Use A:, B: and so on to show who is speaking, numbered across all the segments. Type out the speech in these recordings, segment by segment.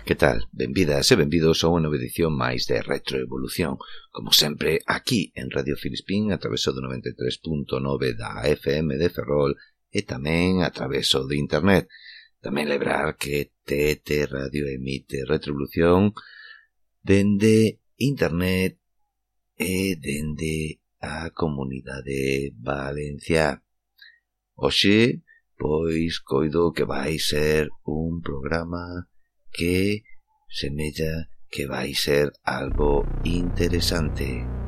A: Ola, que tal? Benvidas e benvidos a unha nova edición máis de Retroevolución. Como sempre, aquí en Radio Filispín, a través do 93.9 da FM de Ferrol e tamén a través de Internet. Tamén lembrar que TT Radio emite Retroevolución dende Internet e dende a comunidade Valencia. Oxe, pois coido que vai ser un programa que se que va a ser algo interesante.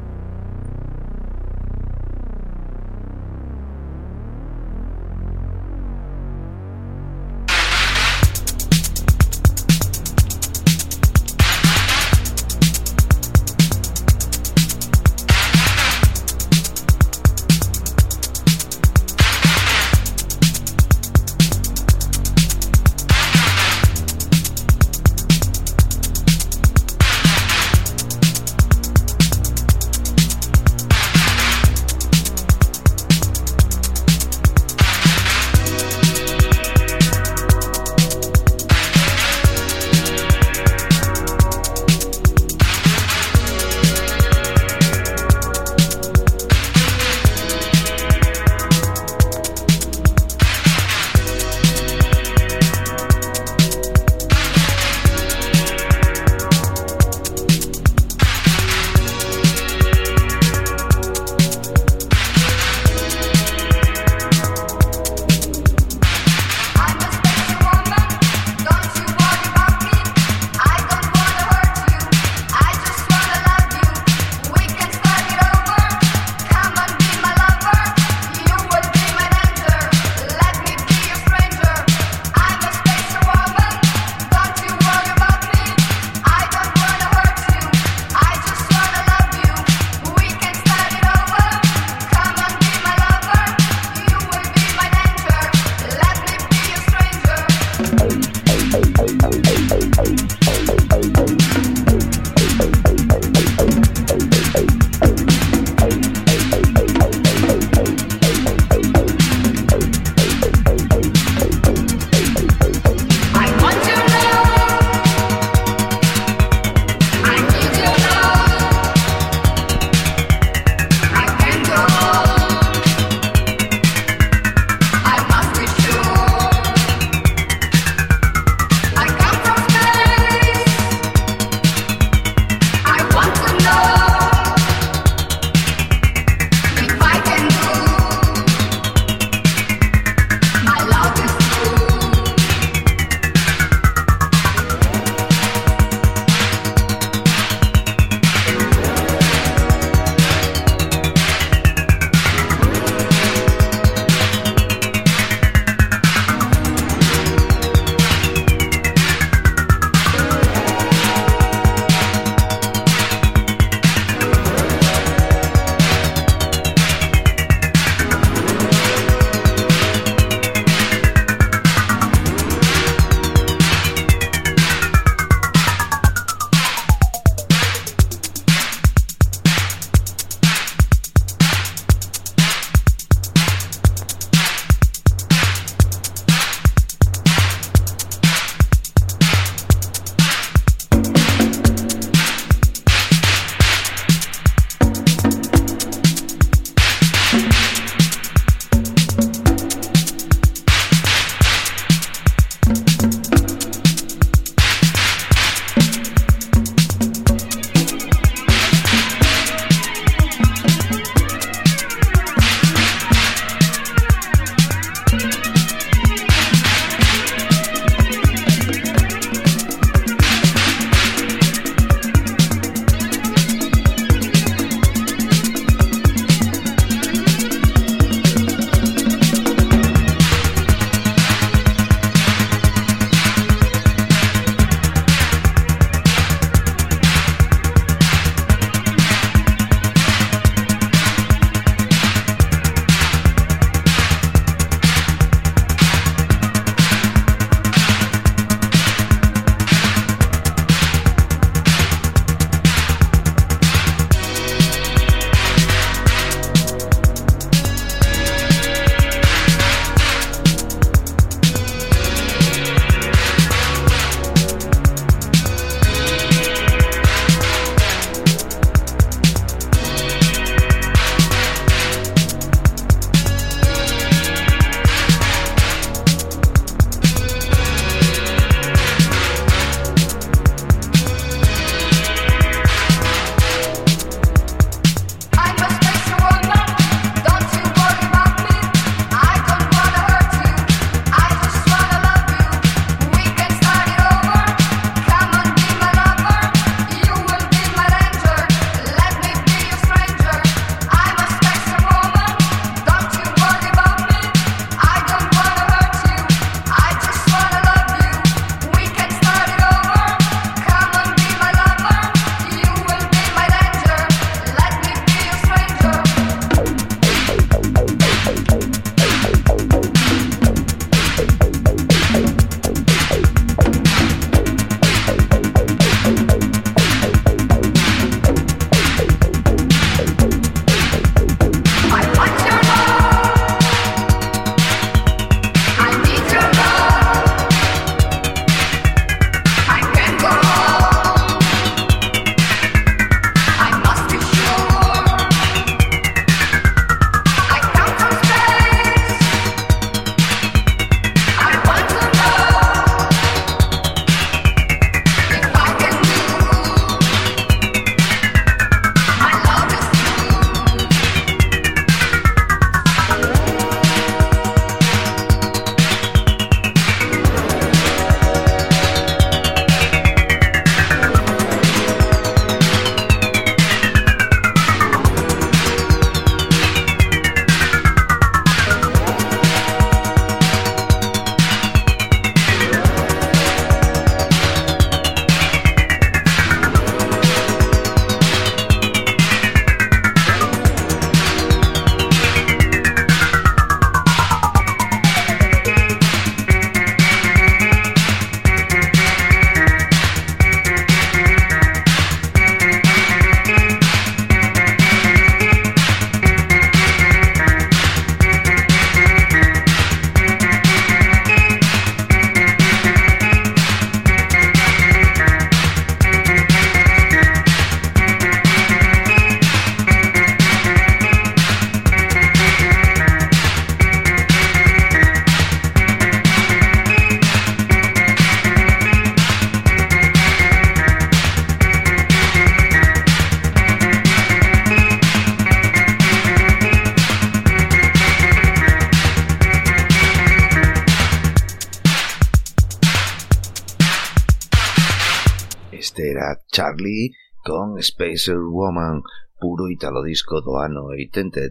A: Charlie con Spacer Woman, puro italo disco do ano 83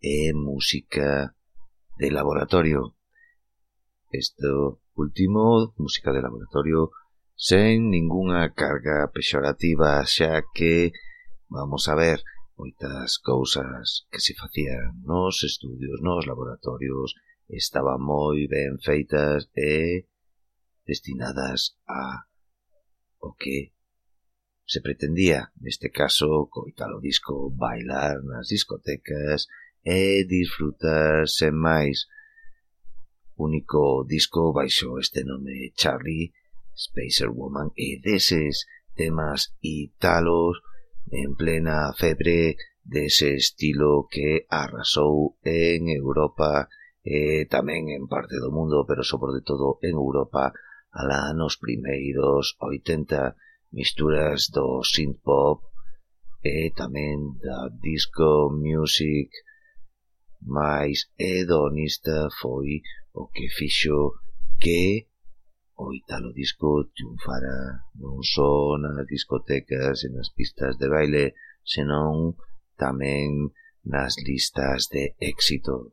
A: e música de laboratorio. Isto último, música de laboratorio, sen ningunha carga pexorativa, xa que, vamos a ver, moitas cousas que se facían nos estudios, nos laboratorios, estaban moi ben feitas e destinadas a o que se pretendía, neste caso, coitar o disco, bailar nas discotecas e disfrutar sen máis. Único disco baixo este nome Charlie, Spacer Woman e deses temas italos en plena febre dese estilo que arrasou en Europa e tamén en parte do mundo, pero sobre todo en Europa, alá nos primeiros 80 misturas do synth-pop e tamén da disco music máis hedonista foi o que fixo que o Italo Disco triunfara non só nas discotecas e nas pistas de baile, senón tamén nas listas de éxito.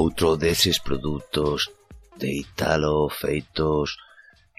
A: outro deses produtos de Italo feitos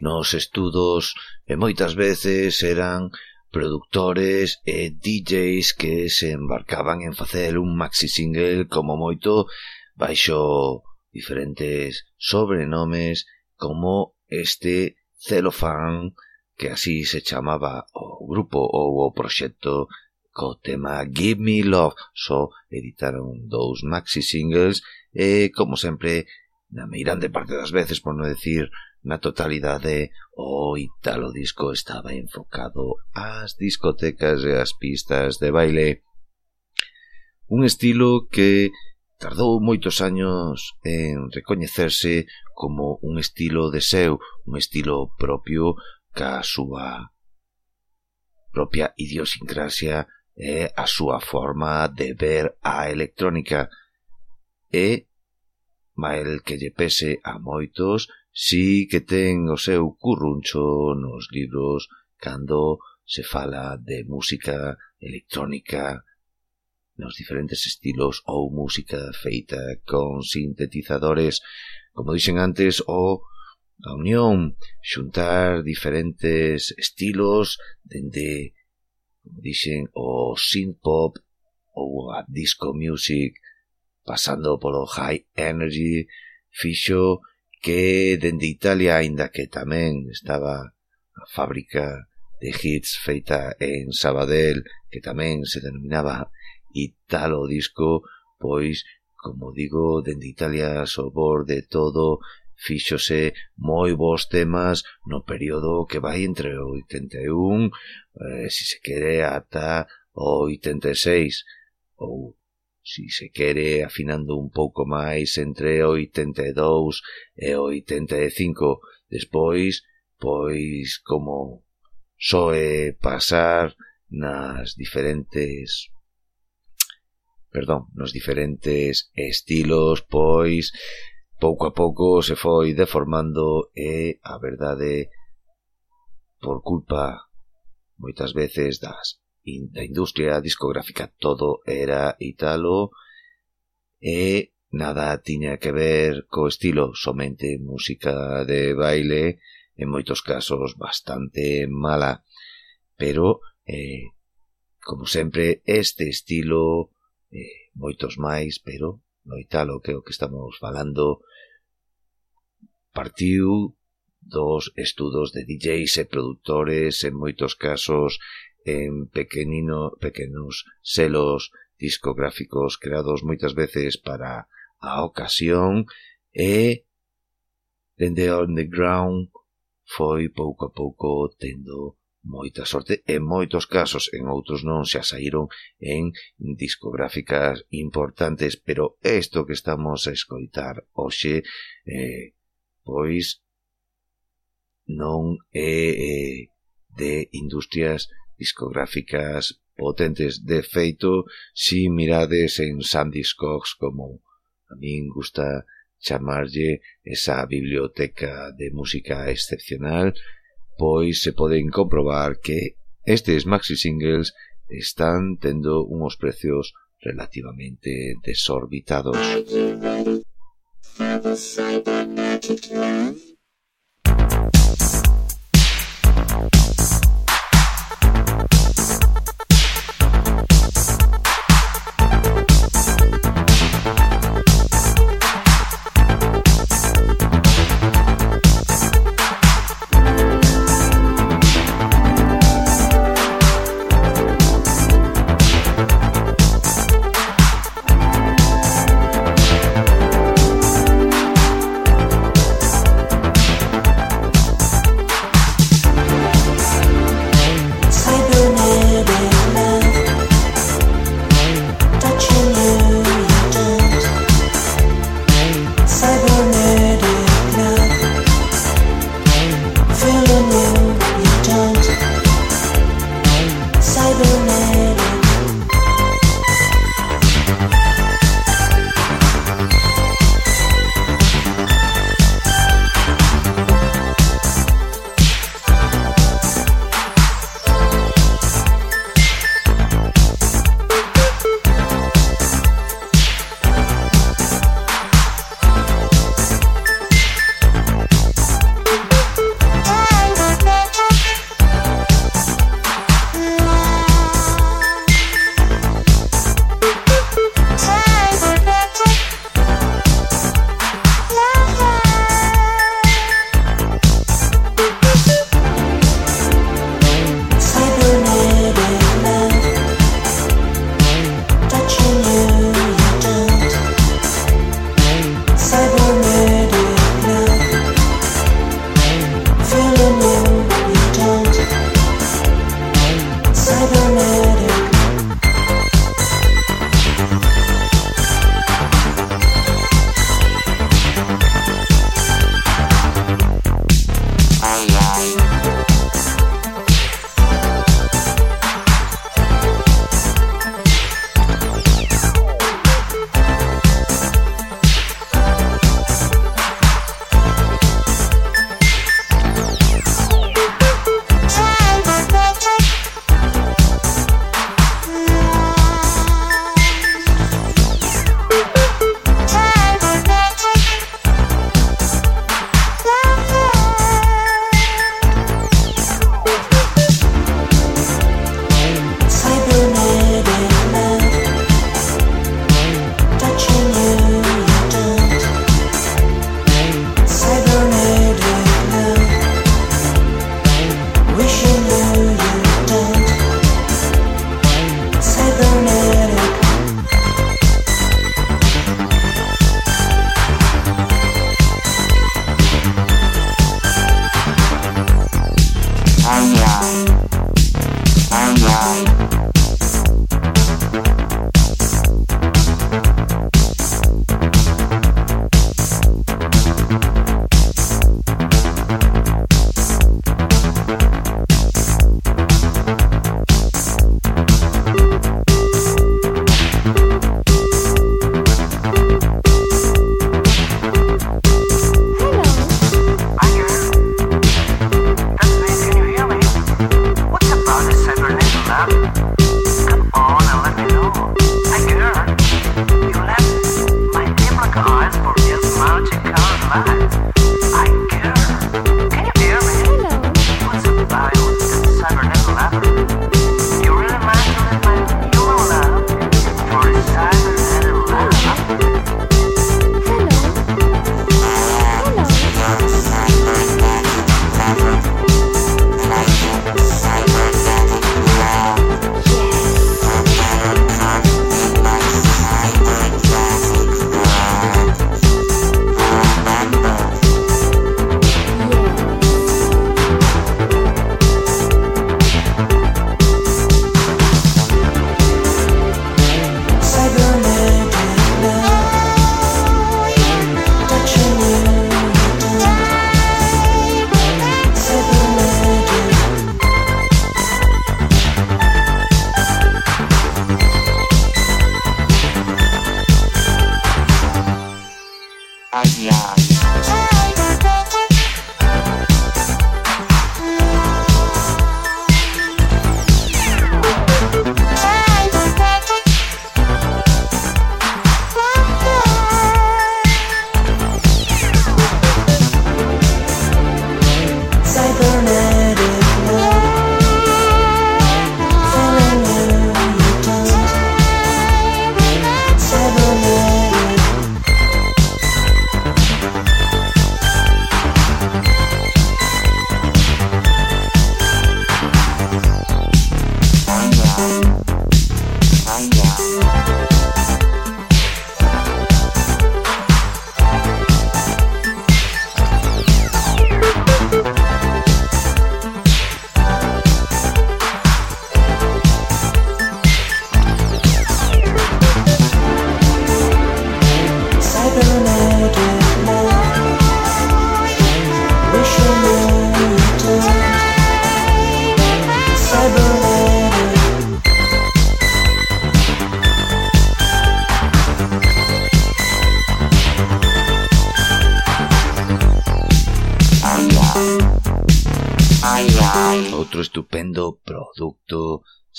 A: nos estudos e eh, moitas veces eran productores eh, e DJs que se embarcaban en facer un maxi single como moito baixo diferentes sobrenomes como este Celofan que así se chamaba o grupo ou o proxecto co tema Give Me Love. Só editaron dous maxi singles e, como sempre, na meirande parte das veces, por non decir na totalidade, o Italo Disco estaba enfocado ás discotecas e ás pistas de baile. Un estilo que tardou moitos años en recoñecerse como un estilo de seu, un estilo propio ca súa propia idiosincrasia e a súa forma de ver a electrónica e, mael que lle pese a moitos, sí que ten o seu curruncho nos libros cando se fala de música electrónica nos diferentes estilos ou música feita con sintetizadores. Como dixen antes, o a unión, xuntar diferentes estilos dende, como dixen, o synth pop ou a disco music pasando polo High Energy, fixo que dende Italia, aínda que tamén estaba a fábrica de hits feita en Sabadell, que tamén se denominaba Italo Disco, pois, como digo, dende Italia sobor de todo, fíxose moi bons temas no período que vai entre o 81, eh, si se quere, ata o 86, ou si se quere, afinando un pouco máis entre 82 e 85. Despois, pois como soe pasar nas diferentes perdón, nos diferentes estilos, pois pouco a pouco se foi deformando e a verdade por culpa moitas veces das da industria discográfica todo era italo e nada tiña que ver co estilo, somente música de baile, en moitos casos bastante mala, pero, eh, como sempre, este estilo, eh, moitos máis, pero no italo que é o que estamos falando, partiu dos estudos de DJs e produtores, en moitos casos en pequenino, pequenos selos discográficos creados moitas veces para a ocasión e dende underground foi pouco a pouco tendo moita sorte en moitos casos, en outros non xa saíron en discográficas importantes, pero isto que estamos a escoitar hoxe eh, pois non é eh, eh, de industrias discográficas potentes. De feito, si mirades en Sandiscogs como a min gusta chamarlle esa biblioteca de música excepcional, pois se poden comprobar que estes maxi singles están tendo unos precios relativamente desorbitados.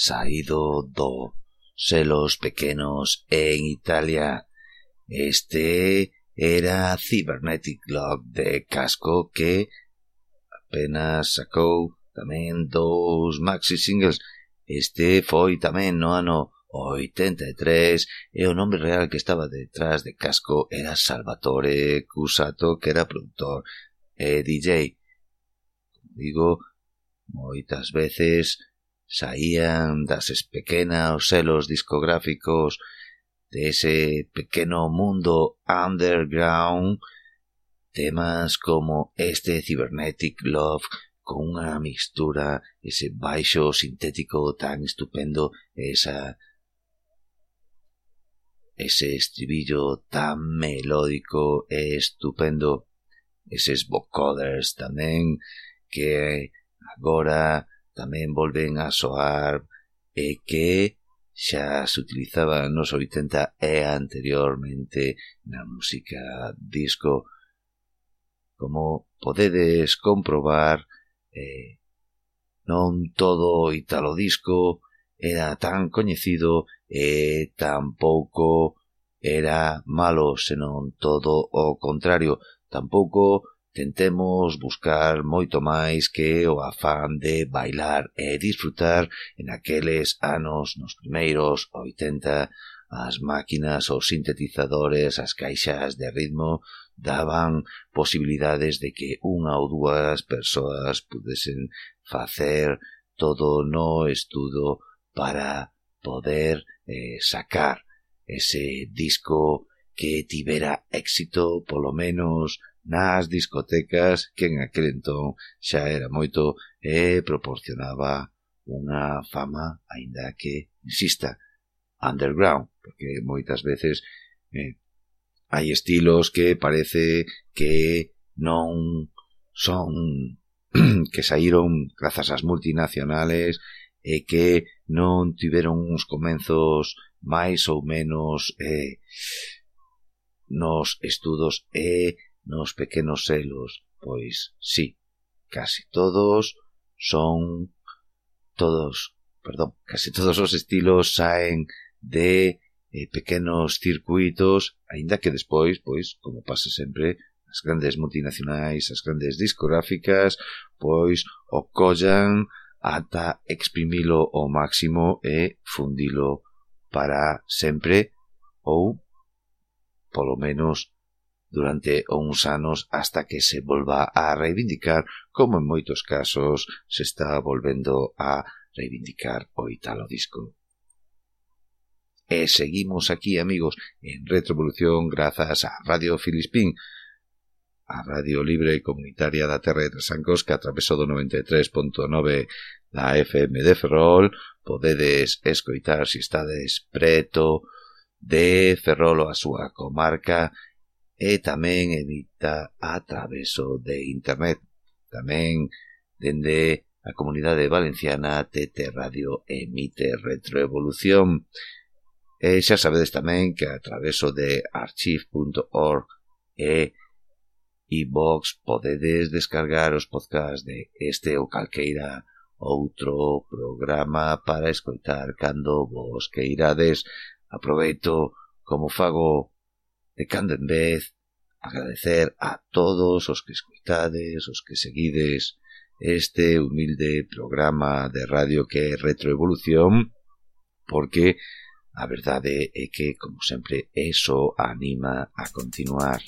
A: saído do selos pequenos en Italia. Este era Cybernetic Lock de casco que apenas sacou tamén dous maxi singles. Este foi tamén no ano 83 e o nome real que estaba detrás de Casco era Salvatore Cusato, que era produtor e DJ. Como digo, moitas veces saían das pequenas selos discográficos de ese pequeno mundo underground temas como este Cybernetic Love con unha mixtura, ese baixo sintético tan estupendo, esa ese estribillo tan melódico e estupendo, eses vocoders tamén que agora tamén volven a soar e que xa se utilizaba nos 80 e anteriormente na música disco. Como podedes comprobar, eh, non todo o italo disco era tan coñecido e tampouco era malo, senón todo o contrario. Tampouco Tentemos buscar moito máis que o afán de bailar e disfrutar en aqueles anos nos primeiros 80 as máquinas, os sintetizadores, as caixas de ritmo daban posibilidades de que unha ou dúas persoas pudesen facer todo no estudo para poder eh, sacar ese disco que tivera éxito, polo menos nas discotecas que en aquel entón xa era moito e proporcionaba unha fama, aínda que, insista, underground, porque moitas veces eh, hai estilos que parece que non son que saíron grazas ás multinacionales e que non tiveron uns comenzos máis ou menos eh, nos estudos e nos pequenos selos, pois sí, casi todos son todos, perdón, casi todos os estilos saen de eh, pequenos circuitos, aínda que despois, pois, como pasa sempre, as grandes multinacionais, as grandes discográficas, pois o collan ata exprimilo ao máximo e fundilo para sempre ou polo menos durante uns anos hasta que se volva a reivindicar, como en moitos casos se está volvendo a reivindicar o Italo Disco. E seguimos aquí, amigos, en Retrovolución grazas a Radio Filispín, a Radio Libre Comunitaria da Terra de Trasancos que atravesou do 93.9 da FM de Ferrol podedes escoitar se si estades preto de Ferrol ou a súa comarca e tamén edita a traveso de Internet. Tamén, dende a comunidade valenciana, TT Radio emite retroevolución. E xa sabedes tamén que a traveso de archive.org e iVox podedes descargar os podcasts de este ou calqueira outro programa para escoitar cando vos queirades. Aproveito como fago de cando en vez agradecer a todos os que escoitades, os que seguides este humilde programa de radio que é Retroevolución, porque a verdade é que, como sempre, eso anima a continuar.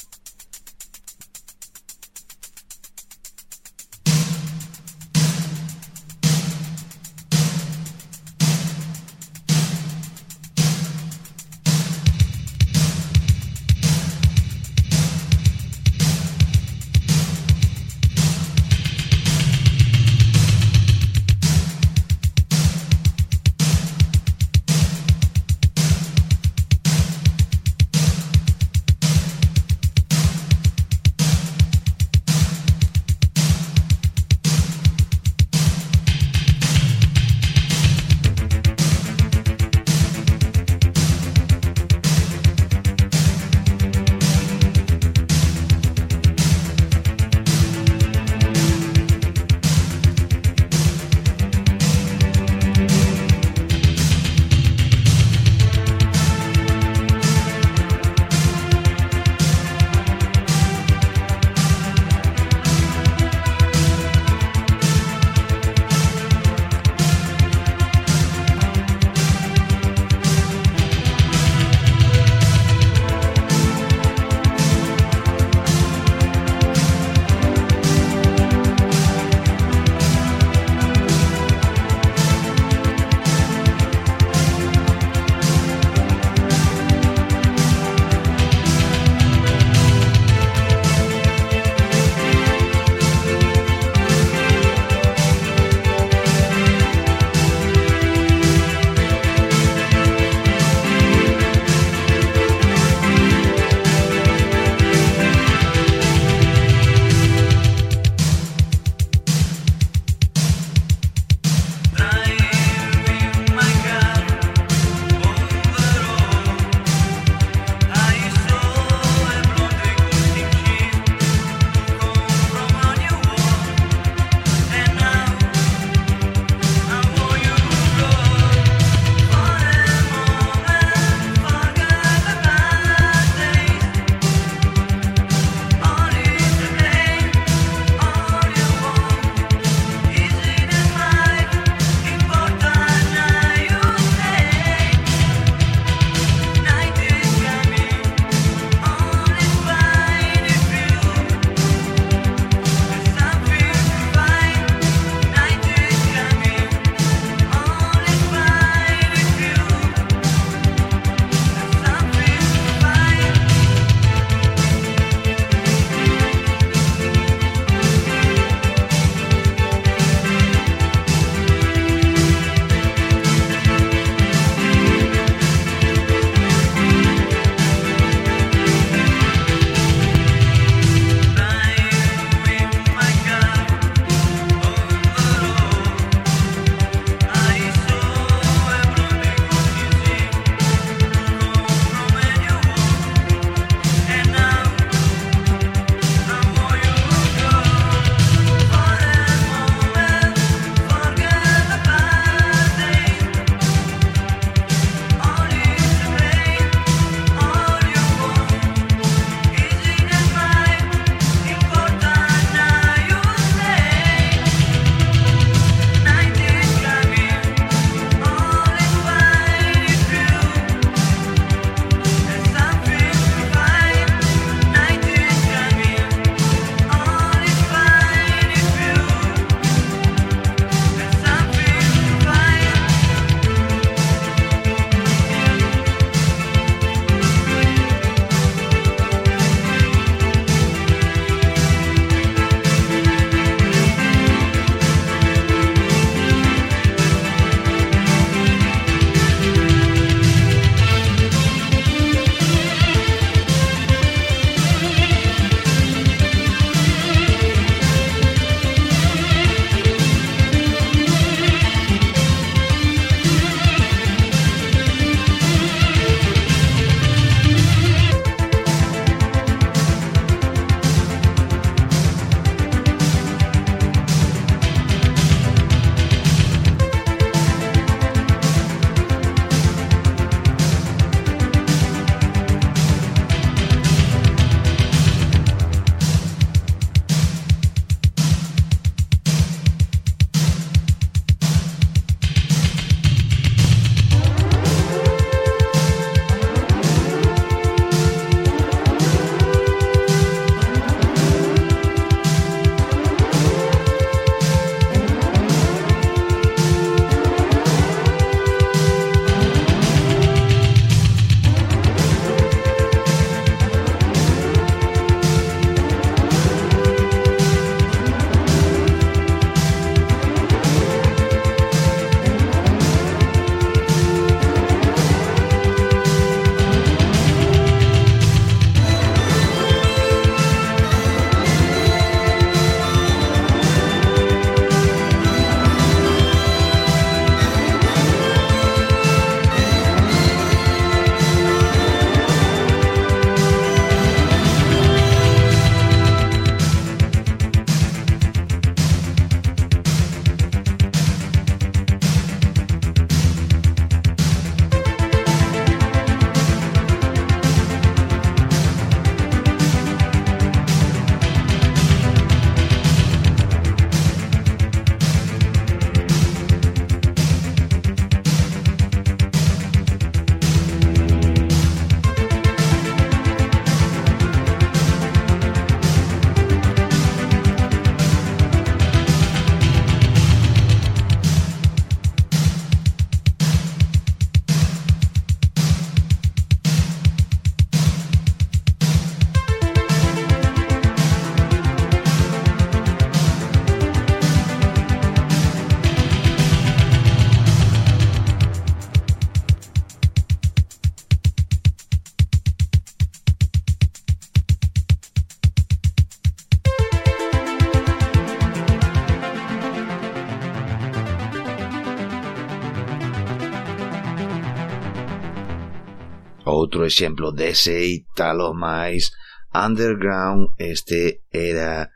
A: outro exemplo dese e talo máis underground este era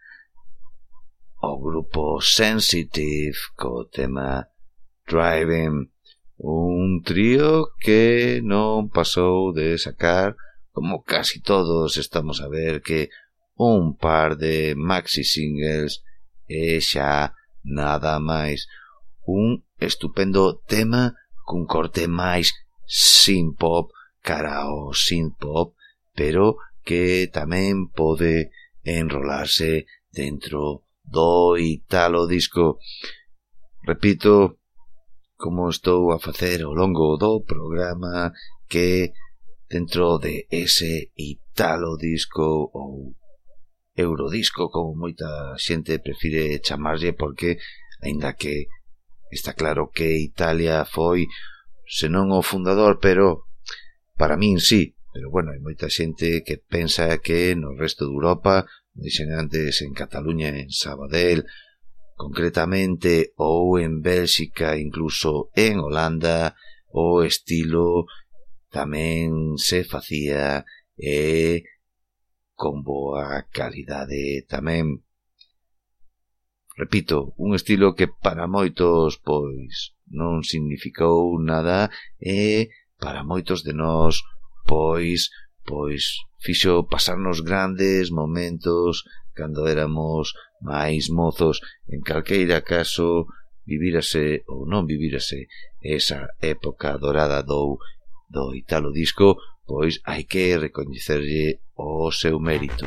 A: o grupo Sensitive co tema Driving un trío que non pasou de sacar como casi todos estamos a ver que un par de maxi singles e xa nada máis un estupendo tema cun corte máis synth pop cara ao synth pop, pero que tamén pode enrolarse dentro do italo disco. Repito, como estou a facer ao longo do programa que dentro de ese italo disco ou eurodisco, como moita xente prefire chamarlle, porque, aínda que está claro que Italia foi, senón o fundador, pero Para min sí, pero bueno, hai moita xente que pensa que no resto de Europa, dixen antes en Cataluña, en Sabadell, concretamente ou en Bélxica, incluso en Holanda, o estilo tamén se facía e con boa calidade tamén. Repito, un estilo que para moitos pois non significou nada e para moitos de nós, pois, pois fixo pasarnos grandes momentos cando éramos máis mozos. En calqueira caso, vivírase ou non vivírase esa época dorada do, do Italo Disco, pois hai que recoñecerlle o seu mérito.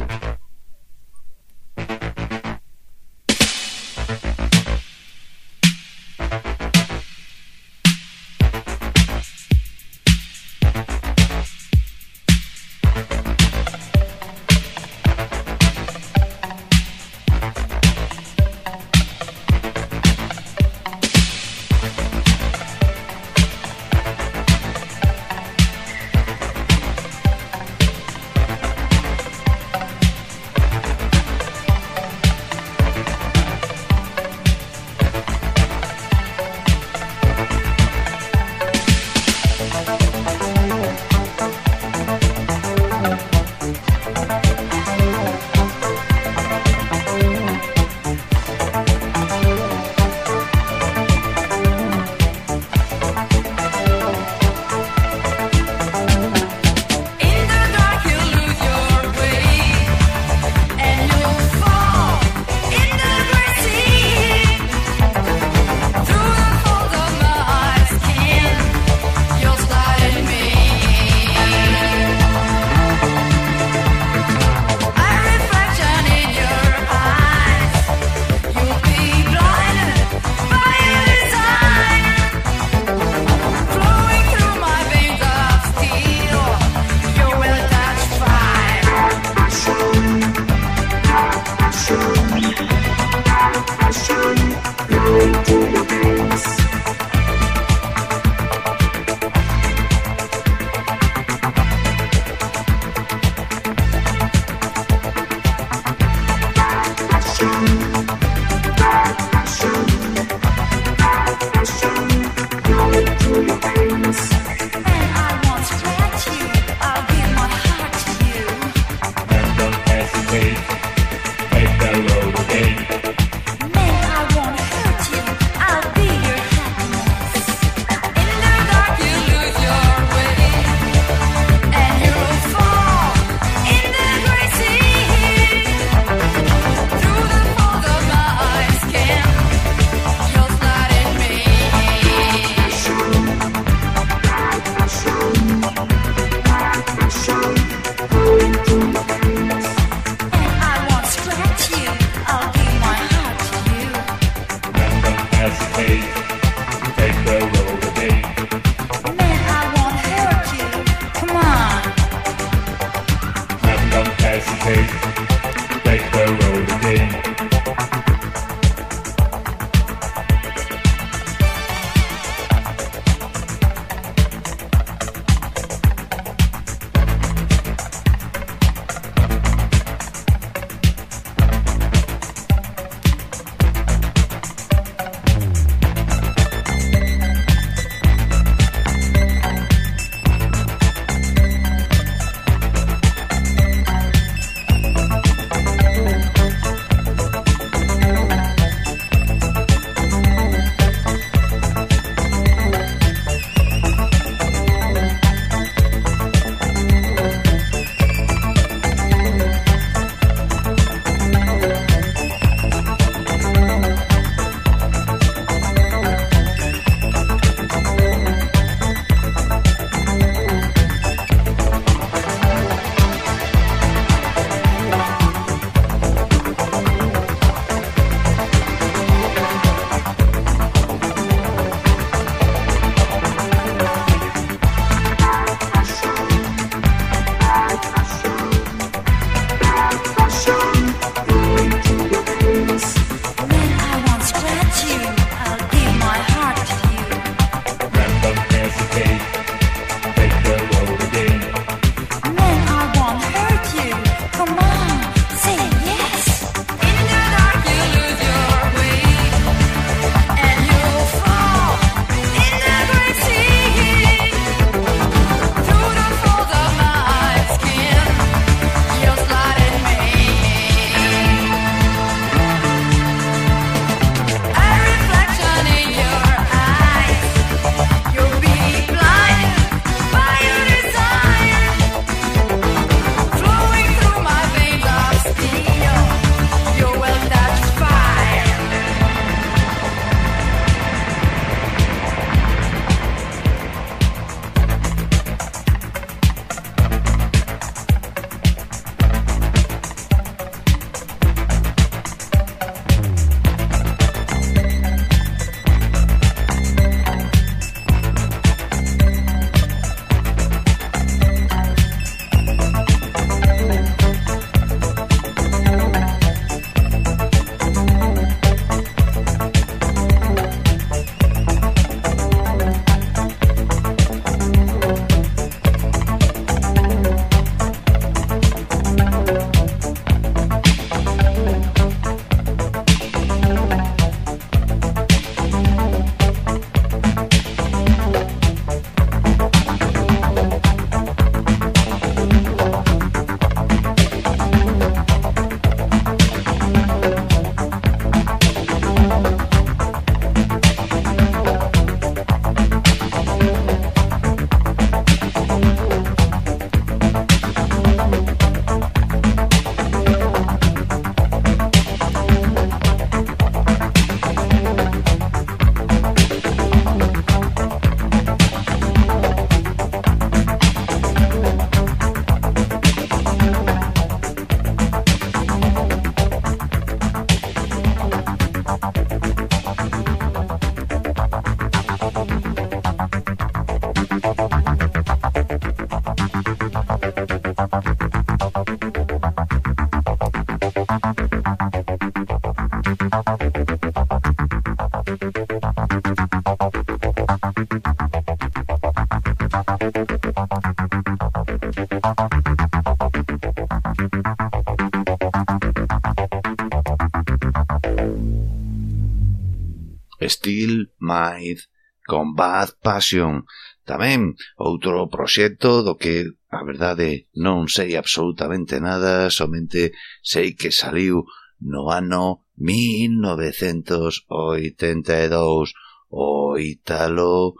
A: Passion. tamén outro proxecto do que a verdade non sei absolutamente nada, somente sei que saliu no ano 1982 o Ítalo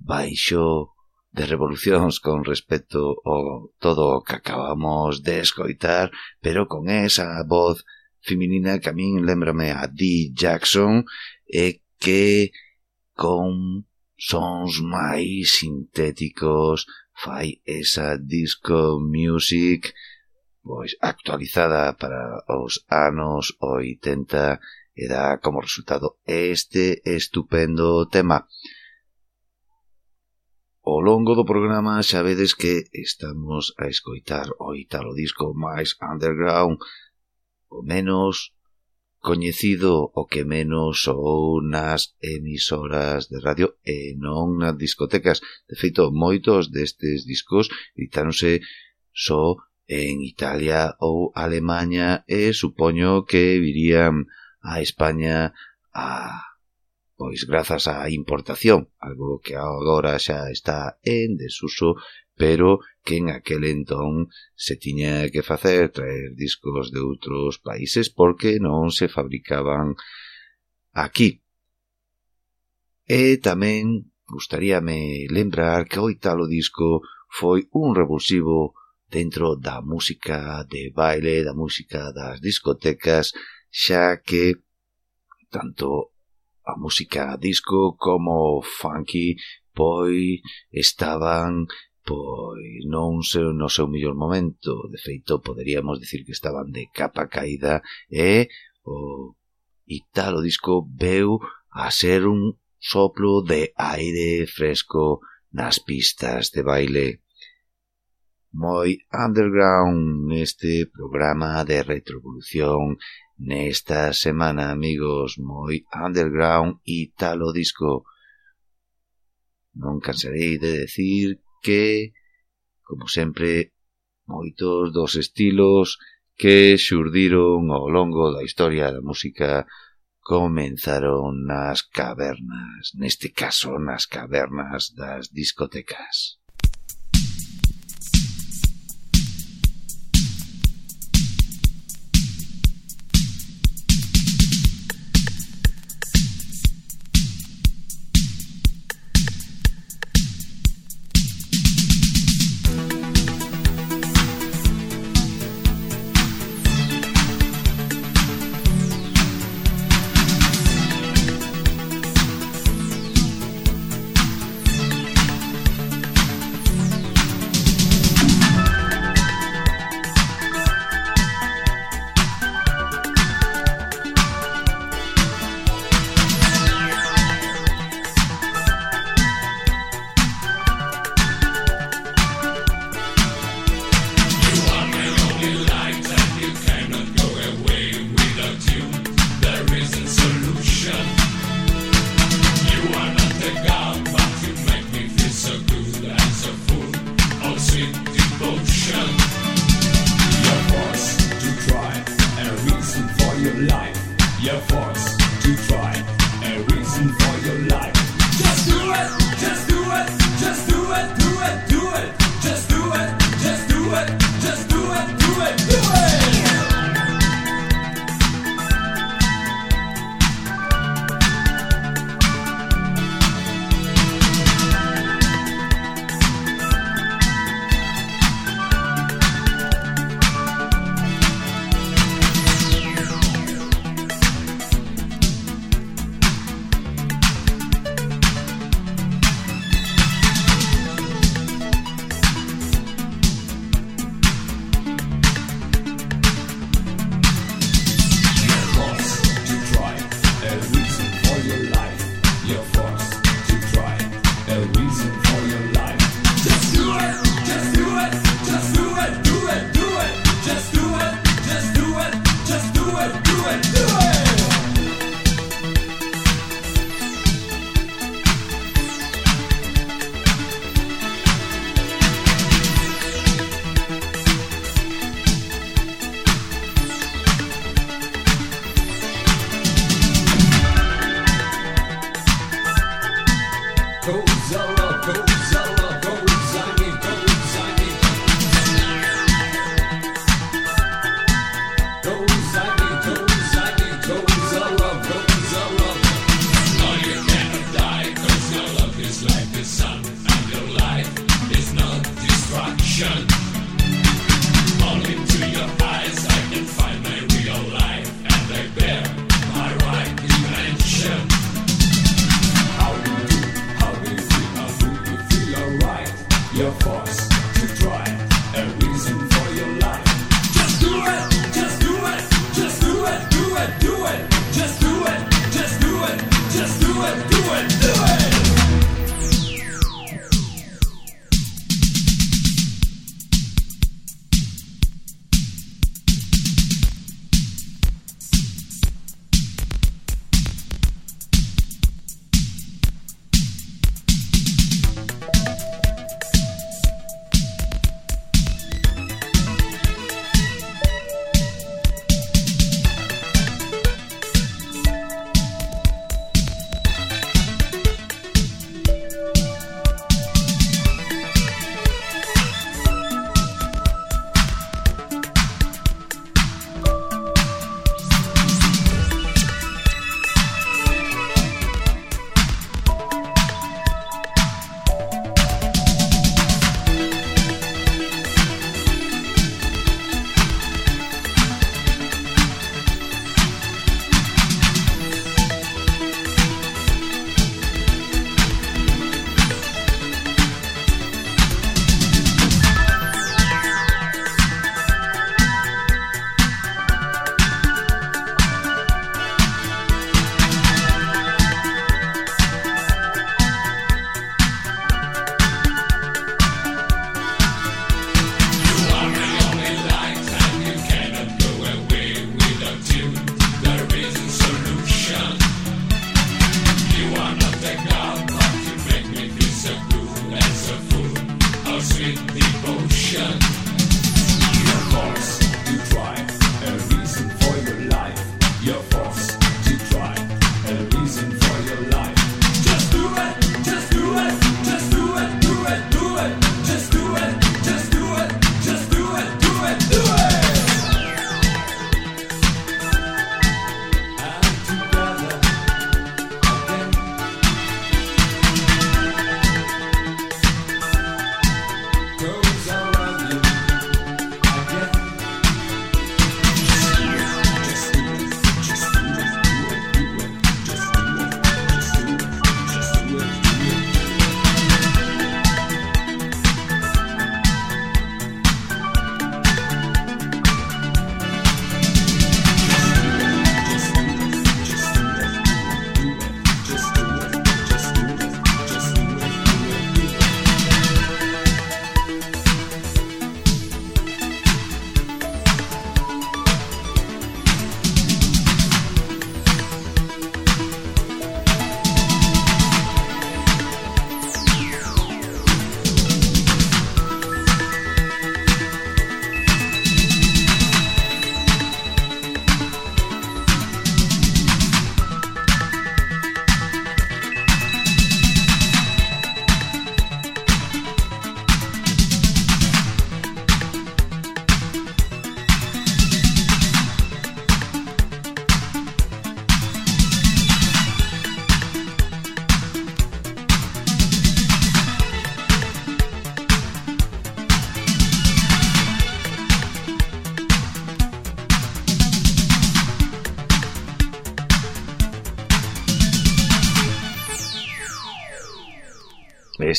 A: baixo de revolucións con respecto ao todo o que acabamos de escoitar, pero con esa voz feminina que a min lembrame a Dee Jackson e que con sons máis sintéticos, fai esa disco music pois actualizada para os anos 80 e dá como resultado este estupendo tema. Ao longo do programa xa vedes que estamos a escoitar o italo disco máis underground, o menos coñecido o que menos ou nas emisoras de radio e non nas discotecas. De feito, moitos destes discos editáronse só en Italia ou Alemanha e supoño que virían a España a pois grazas á importación, algo que agora xa está en desuso pero que en aquel entón se tiña que facer traer discos de outros países porque non se fabricaban aquí. E tamén gustaríame lembrar que oitalo disco foi un revulsivo dentro da música de baile, da música das discotecas, xa que tanto a música disco como funky pois estaban pois non se no seu mellor momento. De feito, poderíamos decir que estaban de capa caída e o Italo Disco veu a ser un soplo de aire fresco nas pistas de baile. Moi underground neste programa de retrovolución nesta semana, amigos. Moi underground Italo Disco. Non cansarei de decir que, como sempre, moitos dos estilos que xurdiron ao longo da historia da música comenzaron nas cavernas, neste caso nas cavernas das discotecas.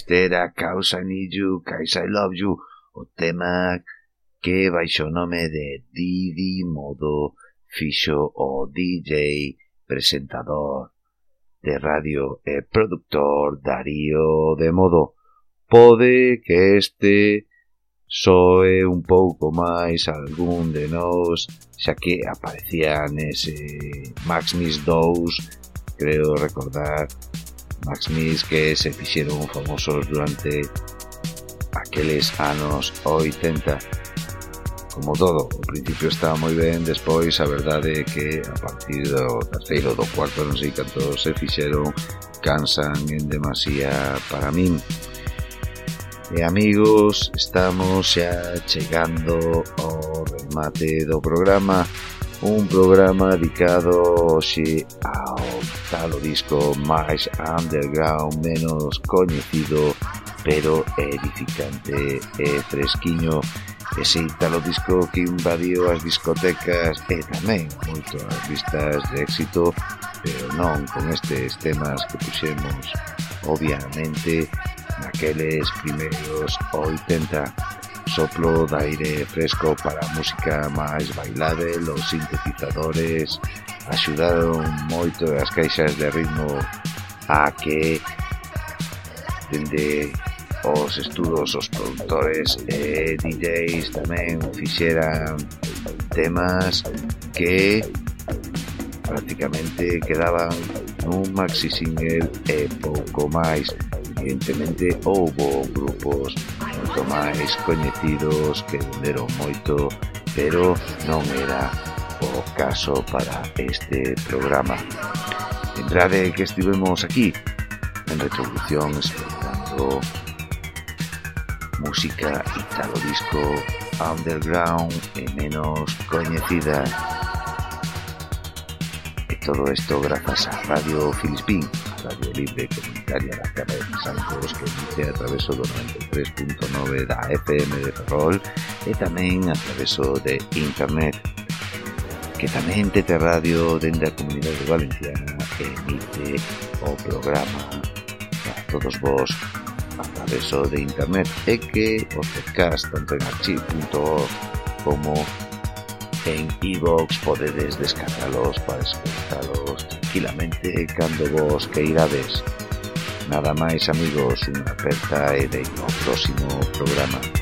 A: este era Cause I Need You, Cause I Love You, o tema que baixo o nome de Didi Modo fixo o DJ presentador de radio e productor Darío de Modo. Pode que este soe un pouco máis algún de nós, xa que aparecía nese Max Miss 2, creo recordar Max Mix que se fixeron famosos durante aqueles anos 80 como todo, o principio estaba moi ben, despois a verdade é que a partir do terceiro, do cuarto, non sei canto se fixeron, cansan en demasía para min. E amigos, estamos xa chegando ao remate do programa un programa dedicado hoxe ao tal o disco máis underground, menos coñecido, pero edificante e fresquiño. Ese italo disco que invadiu as discotecas e tamén moito as vistas de éxito, pero non con estes temas que puxemos, obviamente, naqueles primeiros 80 soplo de aire fresco para a música máis bailável, os sintetizadores axudaron moito as caixas de ritmo a que dende os estudos, os produtores e DJs tamén fixeran temas que prácticamente quedaban nun maxi single e pouco máis. Evidentemente houbo grupos moito máis coñecidos que venderon moito, pero non era o caso para este programa. Entrade que estivemos aquí en Retrovolución escoitando música italo disco underground e menos coñecida. E todo isto grazas a Radio Filispín Radio Libre Comunitaria da Terra de Santos que emite a través do 93.9 da FM de Ferrol e tamén a través de Internet que tamén tete radio dende a Comunidade Valenciana e emite o programa para todos vos a través de Internet e que os podcast tanto en archive.org como en iVoox podedes descargalos para escuchalos tranquilamente eh, cando vos queirades. Nada máis, amigos, unha aperta e de ao próximo programa.